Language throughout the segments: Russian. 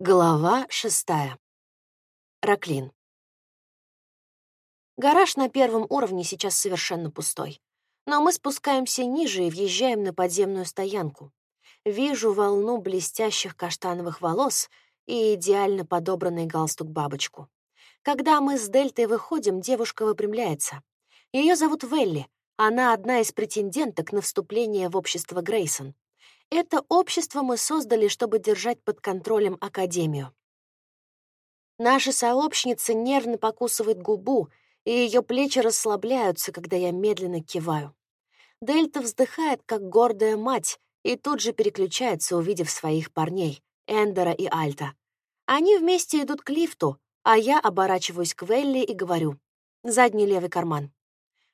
Глава шестая. Раклин. Гараж на первом уровне сейчас совершенно пустой. Но мы спускаемся ниже и въезжаем на подземную стоянку. Вижу волну блестящих каштановых волос и идеально подобранный галстук-бабочку. Когда мы с Дельтой выходим, девушка выпрямляется. Ее зовут Велли. Она одна из претенденток на вступление в общество Грейсон. Это общество мы создали, чтобы держать под контролем Академию. Наша сообщница нервно покусывает губу, и ее плечи расслабляются, когда я медленно киваю. Дельта вздыхает, как гордая мать, и тут же переключается, увидев своих парней, Эндера и Альта. Они вместе идут к лифту, а я оборачиваюсь к Велли и говорю «задний левый карман».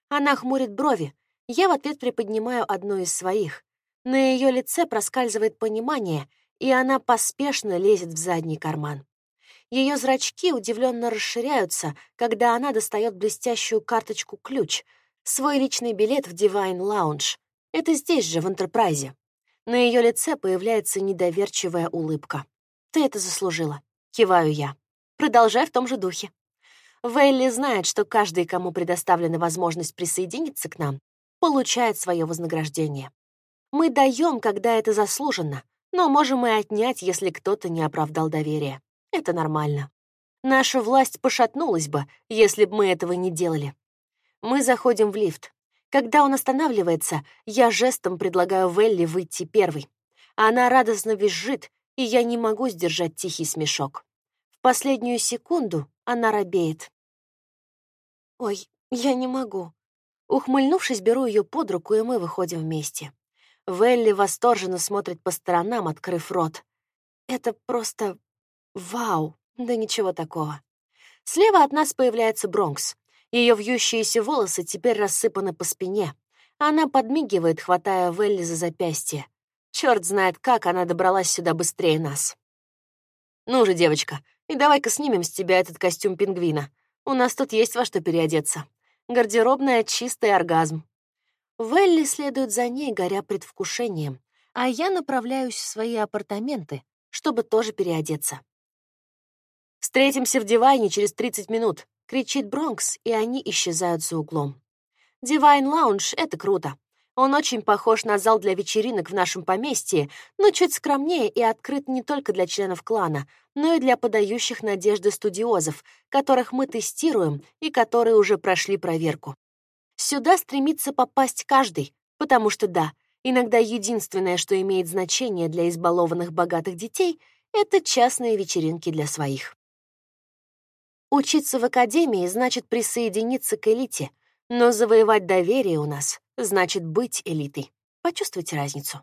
Она хмурит брови, я в ответ приподнимаю одну из своих, на ее лице проскальзывает понимание, и она поспешно лезет в задний карман. Ее зрачки удивленно расширяются, когда она достает блестящую карточку-ключ, свой личный билет в Divine Lounge. Это здесь же, в Энтерпрайзе. На ее лице появляется недоверчивая улыбка. «Ты это заслужила», — киваю я. «Продолжай в том же духе». Вейли знает, что каждый, кому предоставлена возможность присоединиться к нам, получает свое вознаграждение. Мы даем, когда это заслуженно, но можем и отнять, если кто-то не оправдал доверие. Это нормально. Наша власть пошатнулась бы, если бы мы этого не делали. Мы заходим в лифт. Когда он останавливается, я жестом предлагаю Велли выйти первой. Она радостно визжит, и я не могу сдержать тихий смешок. В последнюю секунду она робеет. «Ой, я не могу». Ухмыльнувшись, беру ее под руку, и мы выходим вместе. Велли восторженно смотрит по сторонам, открыв рот. Это просто вау, да ничего такого. Слева от нас появляется Бронкс. Ее вьющиеся волосы теперь рассыпаны по спине. Она подмигивает, хватая Велли за запястье. Черт знает, как она добралась сюда быстрее нас. «Ну же, девочка, и давай-ка снимем с тебя этот костюм пингвина. У нас тут есть во что переодеться. Гардеробная — чистый оргазм». Велли следует за ней, горя предвкушением, а я направляюсь в свои апартаменты, чтобы тоже переодеться. «Встретимся в Дивайне через 30 минут», — кричит Бронкс, и они исчезают за углом. Дивайн Лаунж — это круто. Он очень похож на зал для вечеринок в нашем поместье, но чуть скромнее и открыт не только для членов клана, но и для подающих надежды студиозов, которых мы тестируем и которые уже прошли проверку. Сюда стремится попасть каждый, потому что да, иногда единственное, что имеет значение для избалованных богатых детей, это частные вечеринки для своих. Учиться в академии значит присоединиться к элите, но завоевать доверие у нас значит быть элитой. Почувствуйте разницу.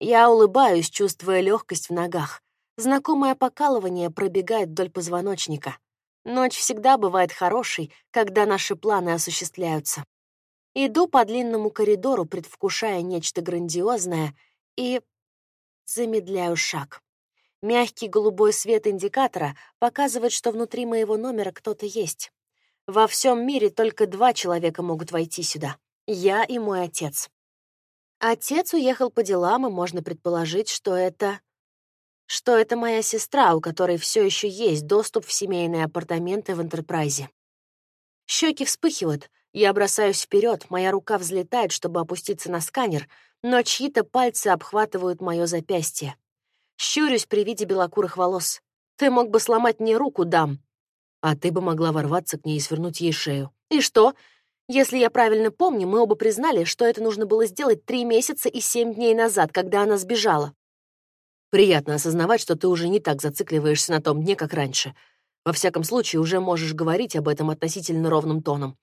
Я улыбаюсь, чувствуя легкость в ногах. Знакомое покалывание пробегает вдоль позвоночника. Ночь всегда бывает хорошей, когда наши планы осуществляются. Иду по длинному коридору, предвкушая нечто грандиозное, и замедляю шаг. Мягкий голубой свет индикатора показывает, что внутри моего номера кто-то есть. Во всем мире только два человека могут войти сюда — я и мой отец. Отец уехал по делам, и можно предположить, что это... что это моя сестра, у которой все еще есть доступ в семейные апартаменты в Энтерпрайзе. Щеки вспыхивают, я бросаюсь вперед, моя рука взлетает, чтобы опуститься на сканер, но чьи-то пальцы обхватывают мое запястье. Щурюсь при виде белокурых волос. Ты мог бы сломать мне руку, дам. А ты бы могла ворваться к ней и свернуть ей шею. И что? Если я правильно помню, мы оба признали, что это нужно было сделать три месяца и семь дней назад, когда она сбежала. Приятно осознавать, что ты уже не так зацикливаешься на том дне, как раньше. Во всяком случае, уже можешь говорить об этом относительно ровным тоном.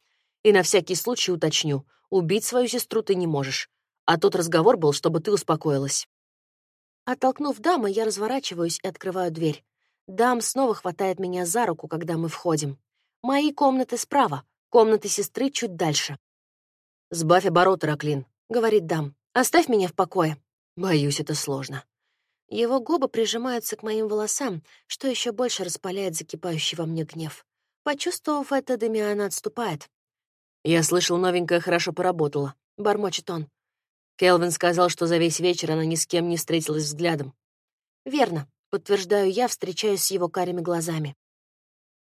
И на всякий случай уточню, убить свою сестру ты не можешь. А тот разговор был, чтобы ты успокоилась. Оттолкнув дамы, я разворачиваюсь и открываю дверь. Дам снова хватает меня за руку, когда мы входим. Мои комнаты справа, комнаты сестры чуть дальше. «Сбавь обороты, Раклин», — говорит дам. «Оставь меня в покое». Боюсь, это сложно. Его губы прижимаются к моим волосам, что еще больше распаляет закипающий во мне гнев. Почувствовав это, Дамиана отступает. «Я слышал, новенькая хорошо поработала», — бормочет он. Келвин сказал, что за весь вечер она ни с кем не встретилась взглядом. «Верно», — Подтверждаю я, встречаюсь с его карими глазами.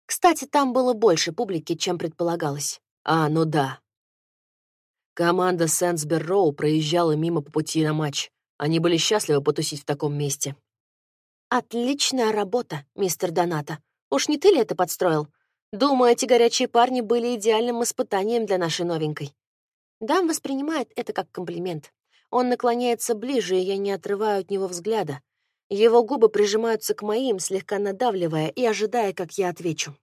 Кстати, там было больше публики, чем предполагалось. А, ну да. Команда Сенсбер Роу проезжала мимо по пути на матч. Они были счастливы потусить в таком месте. Отличная работа, мистер Доната. Уж не ты ли это подстроил? Думаю, эти горячие парни были идеальным испытанием для нашей новенькой. Дам воспринимает это как комплимент. Он наклоняется ближе, и я не отрываю от него взгляда. Его губы прижимаются к моим, слегка надавливая и ожидая, как я отвечу.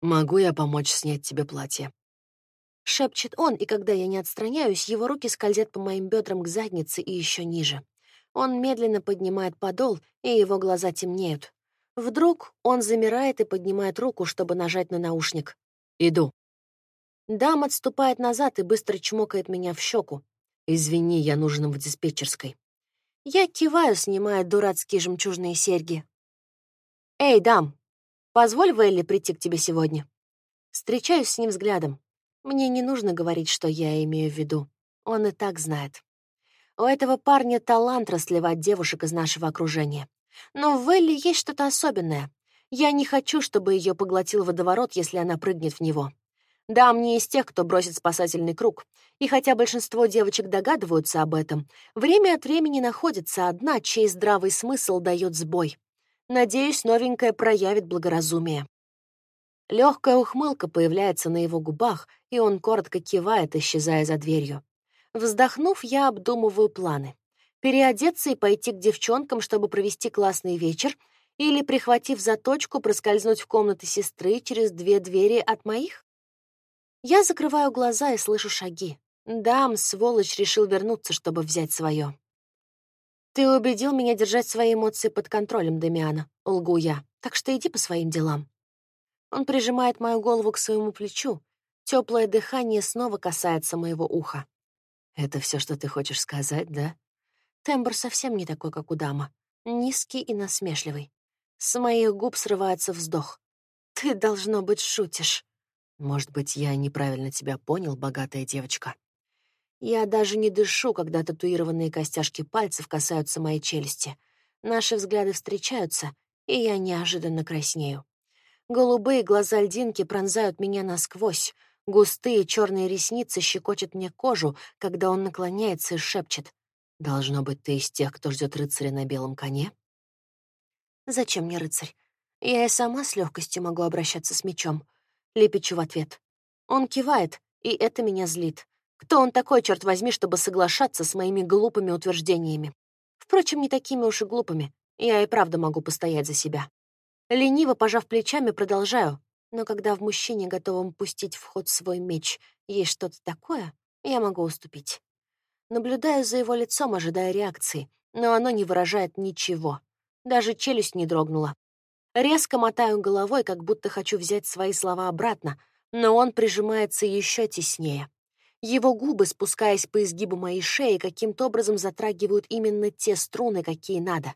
«Могу я помочь снять тебе платье?» Шепчет он, и когда я не отстраняюсь, его руки скользят по моим бедрам к заднице и еще ниже. Он медленно поднимает подол, и его глаза темнеют. Вдруг он замирает и поднимает руку, чтобы нажать на наушник. «Иду». Дам отступает назад и быстро чмокает меня в щеку. «Извини, я нужен в диспетчерской». Я киваю, снимая дурацкие жемчужные серьги. «Эй, дам, позволь Вэлли прийти к тебе сегодня?» Встречаюсь с ним взглядом. Мне не нужно говорить, что я имею в виду. Он и так знает. У этого парня талант расливать девушек из нашего окружения. Но в Вэлли есть что-то особенное. Я не хочу, чтобы ее поглотил водоворот, если она прыгнет в него. Да, мне из тех, кто бросит спасательный круг. И хотя большинство девочек догадываются об этом, время от времени находится одна, чей здравый смысл дает сбой. Надеюсь, новенькая проявит благоразумие. Легкая ухмылка появляется на его губах, и он коротко кивает, исчезая за дверью. Вздохнув, я обдумываю планы. Переодеться и пойти к девчонкам, чтобы провести классный вечер, или, прихватив заточку, проскользнуть в комнаты сестры через две двери от моих? Я закрываю глаза и слышу шаги. Дам, сволочь, решил вернуться, чтобы взять свое. «Ты убедил меня держать свои эмоции под контролем, Демиана», — лгу я, «так что иди по своим делам». Он прижимает мою голову к своему плечу. Теплое дыхание снова касается моего уха. «Это все, что ты хочешь сказать, да?» Тембр совсем не такой, как у дама. Низкий и насмешливый. С моих губ срывается вздох. «Ты, должно быть, шутишь». Может быть, я неправильно тебя понял, богатая девочка. Я даже не дышу, когда татуированные костяшки пальцев касаются моей челюсти. Наши взгляды встречаются, и я неожиданно краснею. Голубые глаза льдинки пронзают меня насквозь. Густые черные ресницы щекочут мне кожу, когда он наклоняется и шепчет. «Должно быть, ты из тех, кто ждет рыцаря на белом коне?» «Зачем мне рыцарь? Я и сама с легкостью могу обращаться с мечом. Лепечу в ответ. Он кивает, и это меня злит. Кто он такой, черт возьми, чтобы соглашаться с моими глупыми утверждениями? Впрочем, не такими уж и глупыми. Я и правда могу постоять за себя. Лениво пожав плечами, продолжаю. Но когда в мужчине, готовом пустить в ход свой меч, есть что-то такое, я могу уступить. Наблюдаю за его лицом, ожидая реакции, но оно не выражает ничего. Даже челюсть не дрогнула. Резко мотаю головой, как будто хочу взять свои слова обратно, но он прижимается еще теснее. Его губы, спускаясь по изгибу моей шеи, каким-то образом затрагивают именно те струны, какие надо.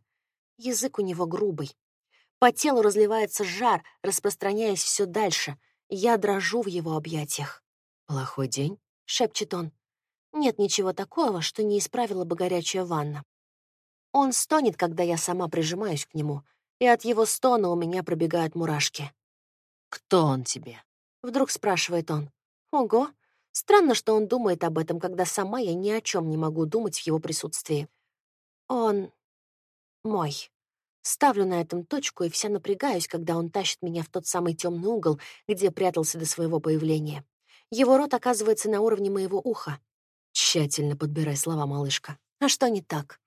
Язык у него грубый. По телу разливается жар, распространяясь все дальше. Я дрожу в его объятиях. «Плохой день?» — шепчет он. Нет ничего такого, что не исправила бы горячая ванна. Он стонет, когда я сама прижимаюсь к нему — и от его стона у меня пробегают мурашки. «Кто он тебе?» — вдруг спрашивает он. «Ого, странно, что он думает об этом, когда сама я ни о чем не могу думать в его присутствии. Он мой». Ставлю на этом точку и вся напрягаюсь, когда он тащит меня в тот самый темный угол, где прятался до своего появления. Его рот оказывается на уровне моего уха. Тщательно подбирай слова, малышка. А что не так?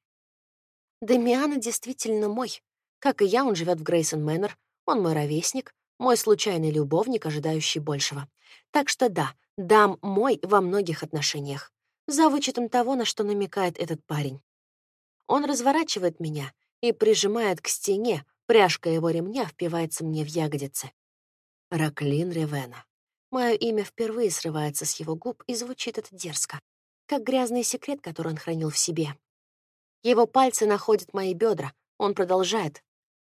Демиана действительно мой. Как и я, он живет в Грейсон Мэннер, он мой ровесник, мой случайный любовник, ожидающий большего. Так что да, дам мой во многих отношениях, за вычетом того, на что намекает этот парень. Он разворачивает меня и прижимает к стене, пряжка его ремня впивается мне в ягодицы. Раклин Ревена. Мое имя впервые срывается с его губ, и звучит это дерзко, как грязный секрет, который он хранил в себе. Его пальцы находят мои бедра, он продолжает,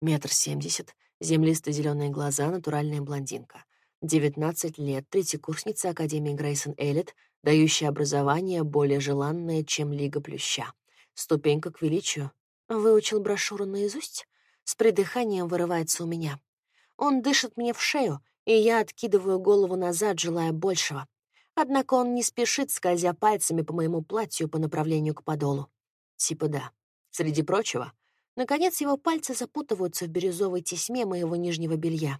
Метр семьдесят, землисто-зеленые глаза, натуральная блондинка. Девятнадцать лет, третьекурсница Академии Грейсон Эллит, дающая образование более желанное, чем Лига Плюща. Ступенька к величию. Выучил брошюру наизусть? с придыханием вырывается у меня. Он дышит мне в шею, и я откидываю голову назад, желая большего. Однако он не спешит, скользя пальцами по моему платью по направлению к подолу. Типа да. Среди прочего, наконец его пальцы запутываются в бирюзовой тесьме моего нижнего белья.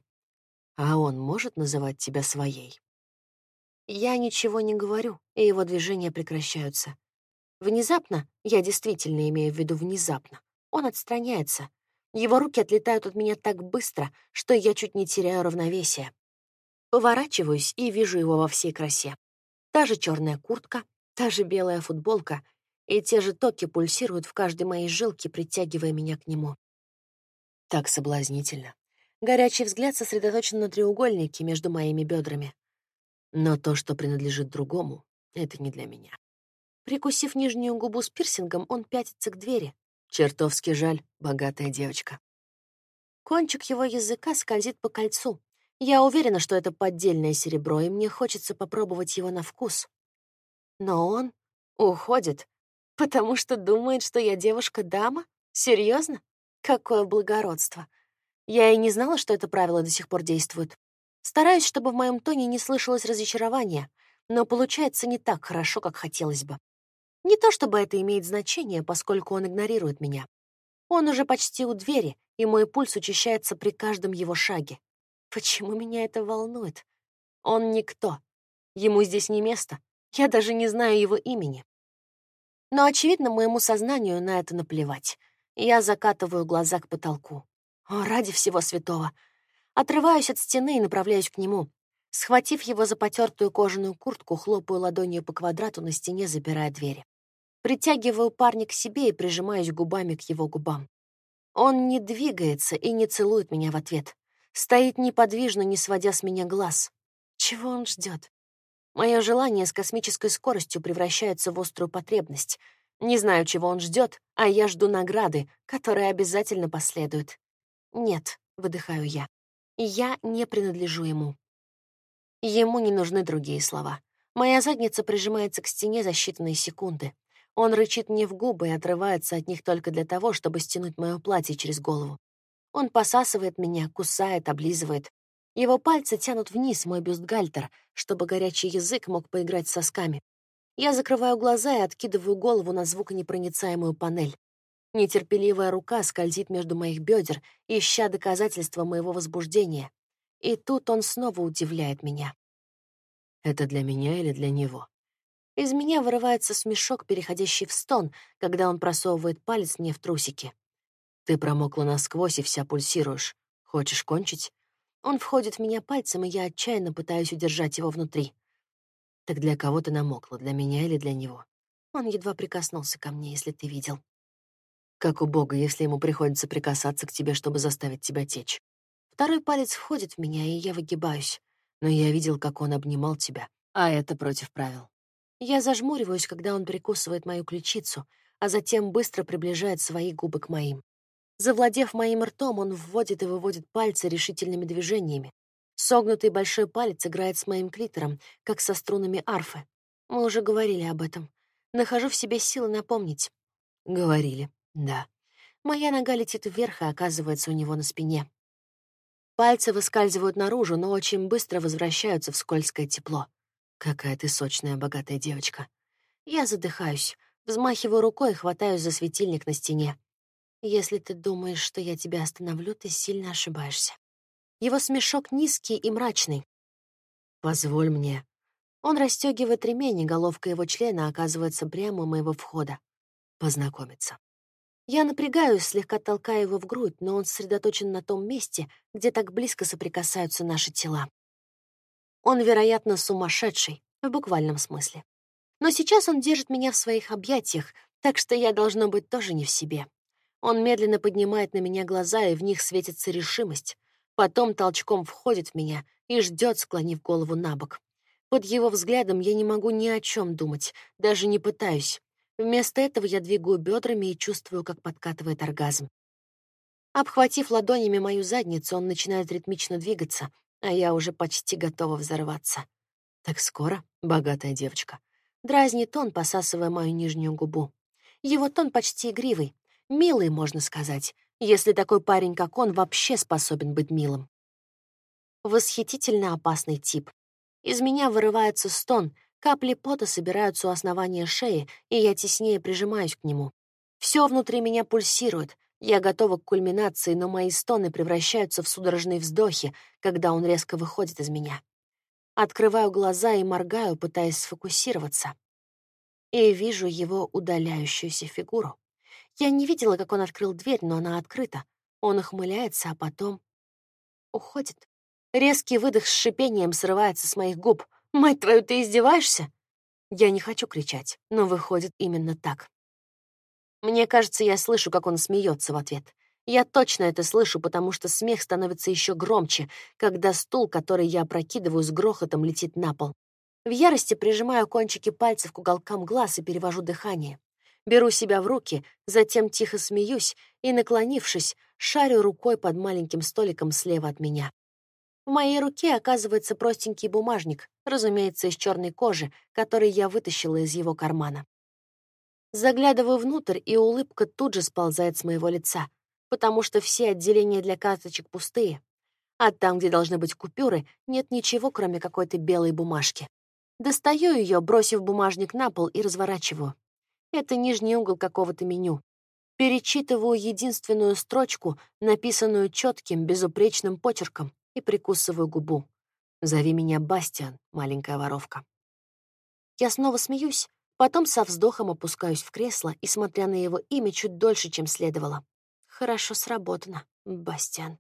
А он может называть тебя своей? Я ничего не говорю, и его движения прекращаются. Внезапно, я действительно имею в виду внезапно, он отстраняется. Его руки отлетают от меня так быстро, что я чуть не теряю равновесие. Поворачиваюсь и вижу его во всей красе. Та же черная куртка, та же белая футболка, и те же токи пульсируют в каждой моей жилке, притягивая меня к нему. Так соблазнительно. Горячий взгляд сосредоточен на треугольнике между моими бедрами. Но то, что принадлежит другому, это не для меня. Прикусив нижнюю губу с пирсингом, он пятится к двери. Чертовски жаль, богатая девочка. Кончик его языка скользит по кольцу. Я уверена, что это поддельное серебро, и мне хочется попробовать его на вкус. Но он уходит, потому что думает, что я девушка-дама? Серьезно? Какое благородство. Я и не знала, что это правило до сих пор действует. Стараюсь, чтобы в моем тоне не слышалось разочарования, но получается не так хорошо, как хотелось бы. Не то чтобы это имеет значение, поскольку он игнорирует меня. Он уже почти у двери, и мой пульс учащается при каждом его шаге. Почему меня это волнует? Он никто. Ему здесь не место. Я даже не знаю его имени. Но, очевидно, моему сознанию на это наплевать. Я закатываю глаза к потолку. О, ради всего святого. Отрываюсь от стены и направляюсь к нему. Схватив его за потертую кожаную куртку, хлопаю ладонью по квадрату на стене, забирая двери. Притягиваю парня к себе и прижимаюсь губами к его губам. Он не двигается и не целует меня в ответ. Стоит неподвижно, не сводя с меня глаз. Чего он ждет? Мое желание с космической скоростью превращается в острую потребность. Не знаю, чего он ждет, а я жду награды, которая обязательно последует. Нет, выдыхаю я. Я не принадлежу ему. Ему не нужны другие слова. Моя задница прижимается к стене за считанные секунды. Он рычит мне в губы и отрывается от них только для того, чтобы стянуть мое платье через голову. Он посасывает меня, кусает, облизывает. Его пальцы тянут вниз мой бюстгальтер, чтобы горячий язык мог поиграть с сосками. Я закрываю глаза и откидываю голову на звуконепроницаемую панель. Нетерпеливая рука скользит между моих бедер, ища доказательства моего возбуждения. И тут он снова удивляет меня. Это для меня или для него? Из меня вырывается смешок, переходящий в стон, когда он просовывает палец мне в трусики. Ты промокла насквозь и вся пульсируешь. Хочешь кончить? Он входит в меня пальцем, и я отчаянно пытаюсь удержать его внутри. Так для кого ты намокла, для меня или для него? Он едва прикоснулся ко мне, если ты видел. Как у Бога, если ему приходится прикасаться к тебе, чтобы заставить тебя течь. Второй палец входит в меня, и я выгибаюсь. Но я видел, как он обнимал тебя, а это против правил. Я зажмуриваюсь, когда он прикусывает мою ключицу, а затем быстро приближает свои губы к моим. Завладев моим ртом, он вводит и выводит пальцы решительными движениями. Согнутый большой палец играет с моим клитором, как со струнами арфы. Мы уже говорили об этом. Нахожу в себе силы напомнить. Говорили, да. Моя нога летит вверх и оказывается у него на спине. Пальцы выскальзывают наружу, но очень быстро возвращаются в скользкое тепло. Какая ты сочная, богатая девочка. Я задыхаюсь, взмахиваю рукой и хватаюсь за светильник на стене. Если ты думаешь, что я тебя остановлю, ты сильно ошибаешься. Его смешок низкий и мрачный. Позволь мне. Он расстегивает ремень, и головка его члена оказывается прямо у моего входа. Познакомиться. Я напрягаюсь, слегка толкая его в грудь, но он сосредоточен на том месте, где так близко соприкасаются наши тела. Он, вероятно, сумасшедший, в буквальном смысле. Но сейчас он держит меня в своих объятиях, так что я, должно быть, тоже не в себе. Он медленно поднимает на меня глаза, и в них светится решимость. Потом толчком входит в меня и ждет, склонив голову на бок. Под его взглядом я не могу ни о чем думать, даже не пытаюсь. Вместо этого я двигаю бедрами и чувствую, как подкатывает оргазм. Обхватив ладонями мою задницу, он начинает ритмично двигаться, а я уже почти готова взорваться. Так скоро, богатая девочка. Дразнит он, посасывая мою нижнюю губу. Его тон почти игривый, Милый, можно сказать, если такой парень, как он, вообще способен быть милым. Восхитительно опасный тип. Из меня вырывается стон, капли пота собираются у основания шеи, и я теснее прижимаюсь к нему. Все внутри меня пульсирует, я готова к кульминации, но мои стоны превращаются в судорожные вздохи, когда он резко выходит из меня. Открываю глаза и моргаю, пытаясь сфокусироваться. И вижу его удаляющуюся фигуру. Я не видела, как он открыл дверь, но она открыта. Он ухмыляется, а потом уходит. Резкий выдох с шипением срывается с моих губ. «Мать твою, ты издеваешься?» Я не хочу кричать, но выходит именно так. Мне кажется, я слышу, как он смеется в ответ. Я точно это слышу, потому что смех становится еще громче, когда стул, который я опрокидываю, с грохотом летит на пол. В ярости прижимаю кончики пальцев к уголкам глаз и перевожу дыхание. Беру себя в руки, затем тихо смеюсь и, наклонившись, шарю рукой под маленьким столиком слева от меня. В моей руке оказывается простенький бумажник, разумеется, из черной кожи, который я вытащила из его кармана. Заглядываю внутрь, и улыбка тут же сползает с моего лица, потому что все отделения для карточек пустые, а там, где должны быть купюры, нет ничего, кроме какой-то белой бумажки. Достаю ее, бросив бумажник на пол и разворачиваю. Это нижний угол какого-то меню. Перечитываю единственную строчку, написанную четким, безупречным почерком, и прикусываю губу. «Зови меня Бастиан, маленькая воровка». Я снова смеюсь, потом со вздохом опускаюсь в кресло и, смотря на его имя, чуть дольше, чем следовало. Хорошо сработано, Бастиан.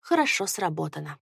Хорошо сработано.